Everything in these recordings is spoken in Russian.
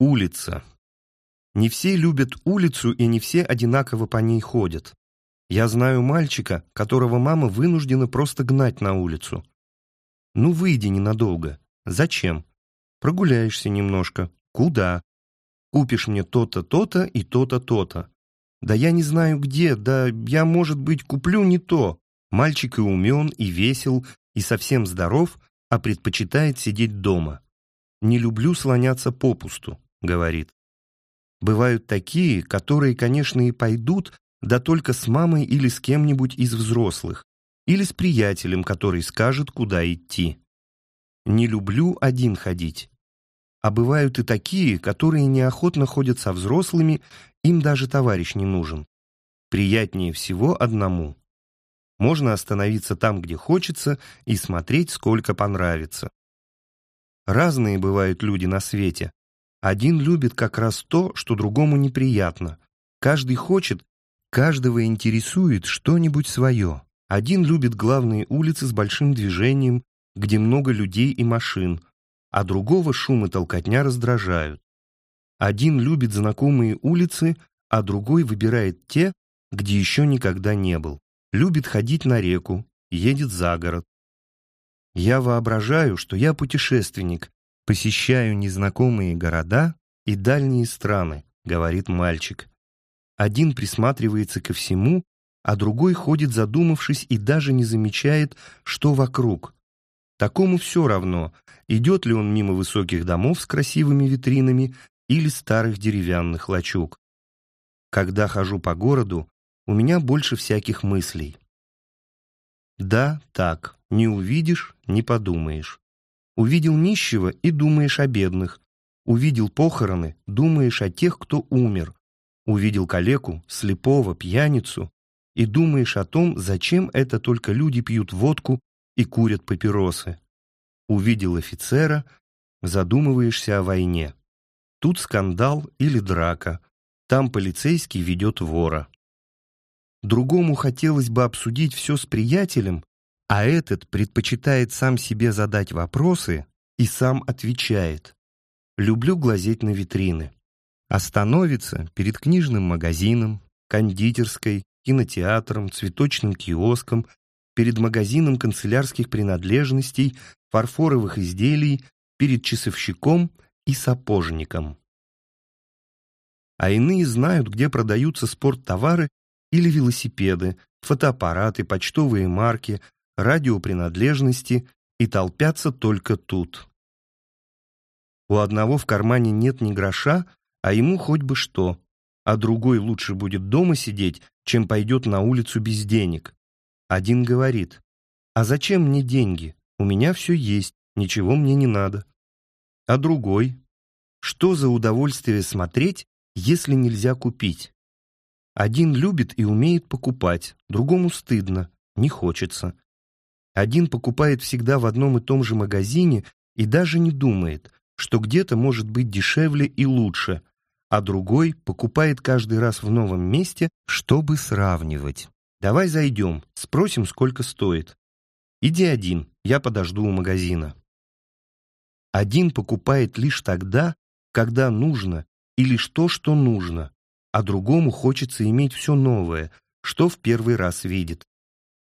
Улица. Не все любят улицу, и не все одинаково по ней ходят. Я знаю мальчика, которого мама вынуждена просто гнать на улицу. Ну, выйди ненадолго. Зачем? Прогуляешься немножко. Куда? Купишь мне то-то, то-то и то-то, то-то. Да я не знаю где, да я, может быть, куплю не то. Мальчик и умен, и весел, и совсем здоров, а предпочитает сидеть дома. Не люблю слоняться попусту говорит. Бывают такие, которые, конечно, и пойдут, да только с мамой или с кем-нибудь из взрослых, или с приятелем, который скажет, куда идти. Не люблю один ходить. А бывают и такие, которые неохотно ходят со взрослыми, им даже товарищ не нужен. Приятнее всего одному. Можно остановиться там, где хочется, и смотреть, сколько понравится. Разные бывают люди на свете, один любит как раз то, что другому неприятно. Каждый хочет, каждого интересует что-нибудь свое. Один любит главные улицы с большим движением, где много людей и машин, а другого шум и толкотня раздражают. Один любит знакомые улицы, а другой выбирает те, где еще никогда не был. Любит ходить на реку, едет за город. Я воображаю, что я путешественник, «Посещаю незнакомые города и дальние страны», — говорит мальчик. Один присматривается ко всему, а другой ходит задумавшись и даже не замечает, что вокруг. Такому все равно, идет ли он мимо высоких домов с красивыми витринами или старых деревянных лачуг. Когда хожу по городу, у меня больше всяких мыслей. Да, так, не увидишь, не подумаешь. Увидел нищего и думаешь о бедных. Увидел похороны, думаешь о тех, кто умер. Увидел калеку, слепого, пьяницу и думаешь о том, зачем это только люди пьют водку и курят папиросы. Увидел офицера, задумываешься о войне. Тут скандал или драка, там полицейский ведет вора. Другому хотелось бы обсудить все с приятелем, а этот предпочитает сам себе задать вопросы и сам отвечает. Люблю глазеть на витрины. Остановится перед книжным магазином, кондитерской, кинотеатром, цветочным киоском, перед магазином канцелярских принадлежностей, фарфоровых изделий, перед часовщиком и сапожником. А иные знают, где продаются спорттовары или велосипеды, фотоаппараты, почтовые марки, радиопринадлежности и толпятся только тут. У одного в кармане нет ни гроша, а ему хоть бы что, а другой лучше будет дома сидеть, чем пойдет на улицу без денег. Один говорит, а зачем мне деньги? У меня все есть, ничего мне не надо. А другой, что за удовольствие смотреть, если нельзя купить? Один любит и умеет покупать, другому стыдно, не хочется. Один покупает всегда в одном и том же магазине и даже не думает, что где-то может быть дешевле и лучше, а другой покупает каждый раз в новом месте, чтобы сравнивать. Давай зайдем, спросим, сколько стоит. Иди один, я подожду у магазина. Один покупает лишь тогда, когда нужно, и лишь то, что нужно, а другому хочется иметь все новое, что в первый раз видит.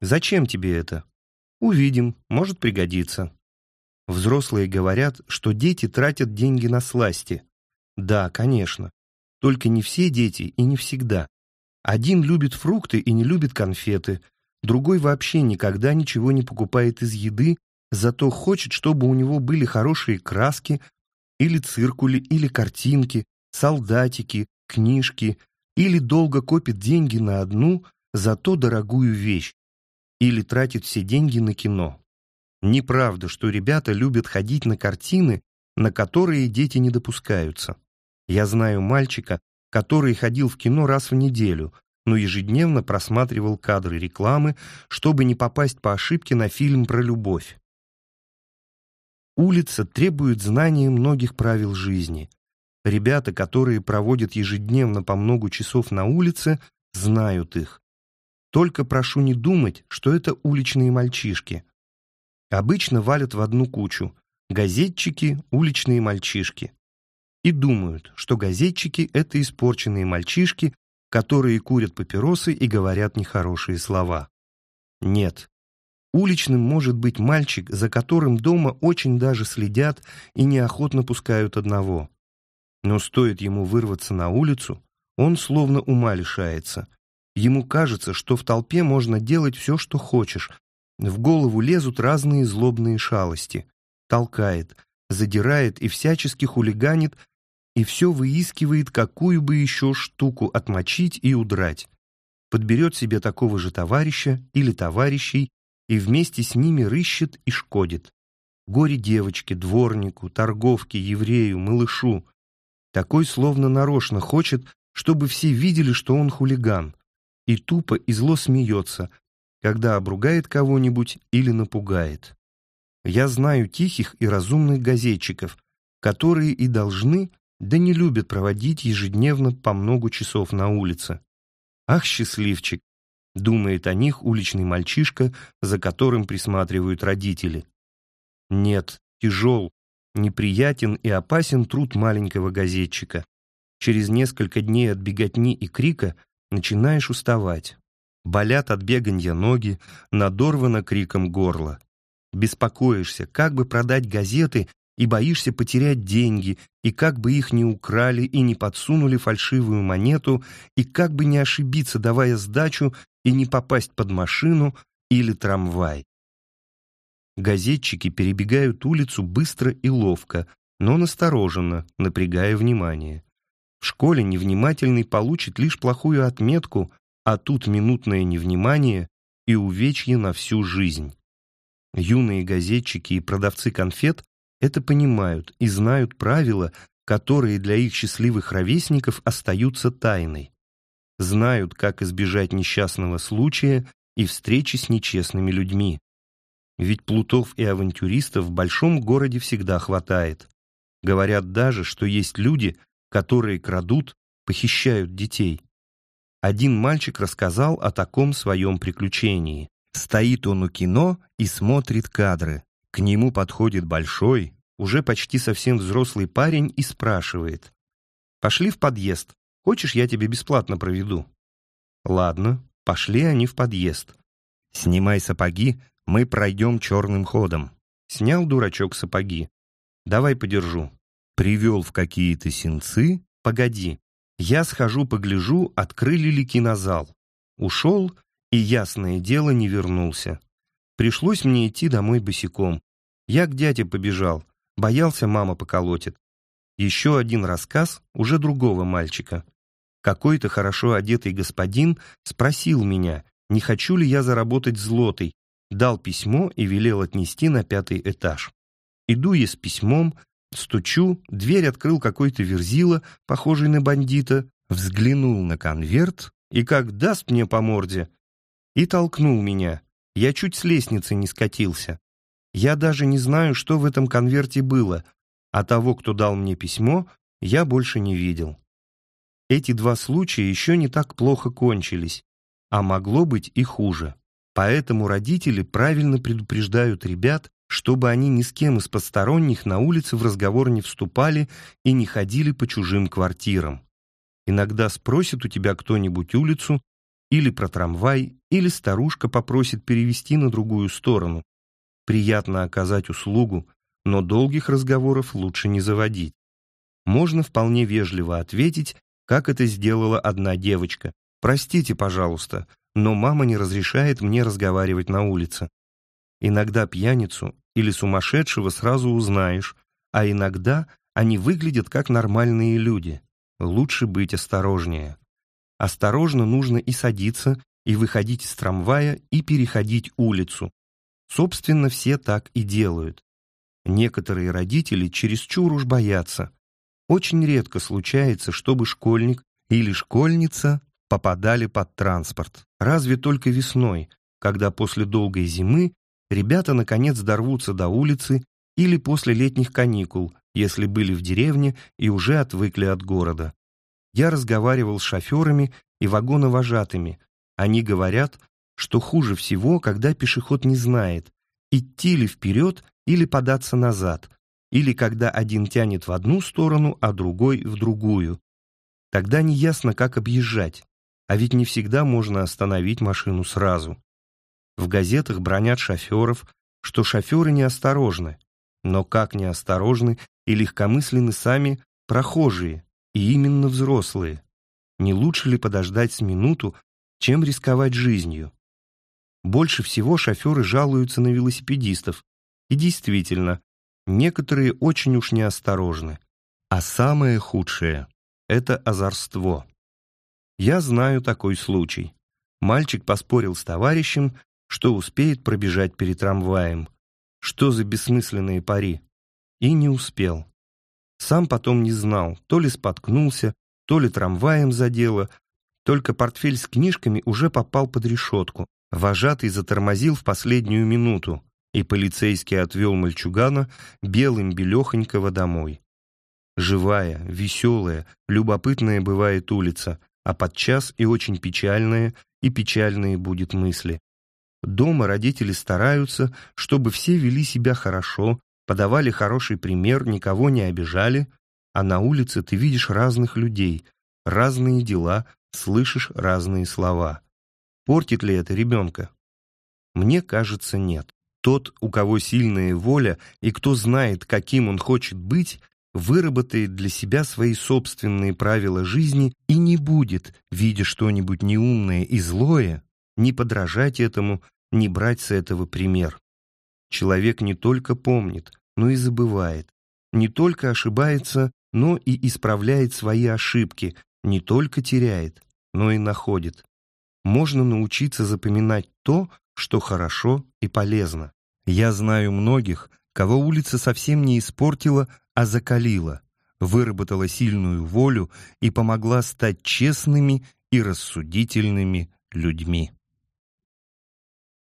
Зачем тебе это? Увидим, может пригодиться. Взрослые говорят, что дети тратят деньги на сласти. Да, конечно. Только не все дети и не всегда. Один любит фрукты и не любит конфеты, другой вообще никогда ничего не покупает из еды, зато хочет, чтобы у него были хорошие краски, или циркули, или картинки, солдатики, книжки, или долго копит деньги на одну, зато дорогую вещь, или тратит все деньги на кино. Неправда, что ребята любят ходить на картины, на которые дети не допускаются. Я знаю мальчика, который ходил в кино раз в неделю, но ежедневно просматривал кадры рекламы, чтобы не попасть по ошибке на фильм про любовь. Улица требует знания многих правил жизни. Ребята, которые проводят ежедневно по много часов на улице, знают их. Только прошу не думать, что это уличные мальчишки. Обычно валят в одну кучу. Газетчики, уличные мальчишки. и думают, что газетчики — это испорченные мальчишки, которые курят папиросы и говорят нехорошие слова. Нет. Уличным может быть мальчик, за которым дома очень даже следят и неохотно пускают одного. Но стоит ему вырваться на улицу, он словно ума лишается. Ему кажется, что в толпе можно делать все, что хочешь. В голову лезут разные злобные шалости. Толкает, задирает и всячески хулиганит, и все выискивает, какую бы еще штуку отмочить и удрать. Подберет себе такого же товарища или товарищей и вместе с ними рыщет и шкодит. Горе девочке, дворнику, торговке, еврею, малышу. Такой словно нарочно хочет, чтобы все видели, что он хулиган, и тупо и зло смеется, когда обругает кого-нибудь или напугает. Я знаю тихих и разумных газетчиков, которые и должны, да не любят проводить ежедневно по много часов на улице. Ах, счастливчик! Думает о них уличный мальчишка, за которым присматривают родители. Нет, тяжел, неприятен и опасен труд маленького газетчика. Через несколько дней от беготни и крика начинаешь уставать. Болят от беганья ноги, надорвано криком горло. Беспокоишься, как бы продать газеты, и боишься потерять деньги, и как бы их не украли и не подсунули фальшивую монету, и как бы не ошибиться, давая сдачу, и не попасть под машину или трамвай. Газетчики перебегают улицу быстро и ловко, но настороженно, напрягая внимание. В школе невнимательный получит лишь плохую отметку, а тут минутное невнимание и увечье на всю жизнь. Юные газетчики и продавцы конфет это понимают и знают правила, которые для их счастливых ровесников остаются тайной. Знают, как избежать несчастного случая и встречи с нечестными людьми. Ведь плутов и авантюристов в большом городе всегда хватает. Говорят даже, что есть люди, которые крадут, похищают детей. Один мальчик рассказал о таком своем приключении. Стоит он у кино и смотрит кадры. К нему подходит большой, уже почти совсем взрослый парень и спрашивает. «Пошли в подъезд. Хочешь, я тебе бесплатно проведу?» Ладно, пошли они в подъезд. «Снимай сапоги, мы пройдем черным ходом». Снял дурачок сапоги. «Давай подержу». Привел в какие-то сенцы. Погоди. Я схожу погляжу, открыли ли кинозал. Ушел, и, ясное дело, не вернулся. Пришлось мне идти домой босиком. Я к дяде побежал. Боялся, мама поколотит. Еще один рассказ уже другого мальчика. Какой-то хорошо одетый господин спросил меня, не хочу ли я заработать злотой, дал письмо и велел отнести на пятый этаж. Иду я с письмом, Стучу, дверь открыл какой-то верзила, похожий на бандита, взглянул на конверт и как даст мне по морде. И толкнул меня. Я чуть с лестницы не скатился. Я даже не знаю, что в этом конверте было, а того, кто дал мне письмо, я больше не видел. Эти два случая еще не так плохо кончились, а могло быть и хуже. Поэтому родители правильно предупреждают ребят, чтобы они ни с кем из посторонних на улице в разговор не вступали и не ходили по чужим квартирам. Иногда спросит у тебя кто-нибудь улицу, или про трамвай, или старушка попросит перевести на другую сторону. Приятно оказать услугу, но долгих разговоров лучше не заводить. Можно вполне вежливо ответить, как это сделала одна девочка. «Простите, пожалуйста, но мама не разрешает мне разговаривать на улице». Иногда пьяницу или сумасшедшего сразу узнаешь, а иногда они выглядят как нормальные люди. Лучше быть осторожнее. Осторожно нужно и садиться, и выходить из трамвая, и переходить улицу. Собственно, все так и делают. Некоторые родители чересчур уж боятся. Очень редко случается, чтобы школьник или школьница попадали под транспорт. Разве только весной, когда после долгой зимы ребята наконец дорвутся до улицы или после летних каникул, если были в деревне и уже отвыкли от города. Я разговаривал с шоферами и вагоновожатыми. Они говорят, что хуже всего, когда пешеход не знает, идти ли вперед или податься назад, или когда один тянет в одну сторону, а другой в другую. Тогда неясно, как объезжать, а ведь не всегда можно остановить машину сразу. В газетах бронят шоферов, что шоферы неосторожны, но как неосторожны и легкомысленны сами прохожие, и именно взрослые. Не лучше ли подождать с минуту, чем рисковать жизнью? Больше всего шоферы жалуются на велосипедистов. И действительно, некоторые очень уж неосторожны. А самое худшее — это озорство. Я знаю такой случай. Мальчик поспорил с товарищем, что успеет пробежать перед трамваем. Что за бессмысленные пари? И не успел. Сам потом не знал, то ли споткнулся, то ли трамваем задело, только портфель с книжками уже попал под решетку. Вожатый затормозил в последнюю минуту, и полицейский отвел мальчугана белым белехонького домой. Живая, веселая, любопытная бывает улица, а подчас и очень печальная, и печальные будет мысли. Дома родители стараются, чтобы все вели себя хорошо, подавали хороший пример, никого не обижали, а на улице ты видишь разных людей, разные дела, слышишь разные слова. Портит ли это ребенка? Мне кажется, нет. Тот, у кого сильная воля и кто знает, каким он хочет быть, выработает для себя свои собственные правила жизни и не будет, видя что-нибудь неумное и злое, не подражать этому, не брать с этого пример. Человек не только помнит, но и забывает. Не только ошибается, но и исправляет свои ошибки, не только теряет, но и находит. Можно научиться запоминать то, что хорошо и полезно. Я знаю многих, кого улица совсем не испортила, а закалила, выработала сильную волю и помогла стать честными и рассудительными людьми.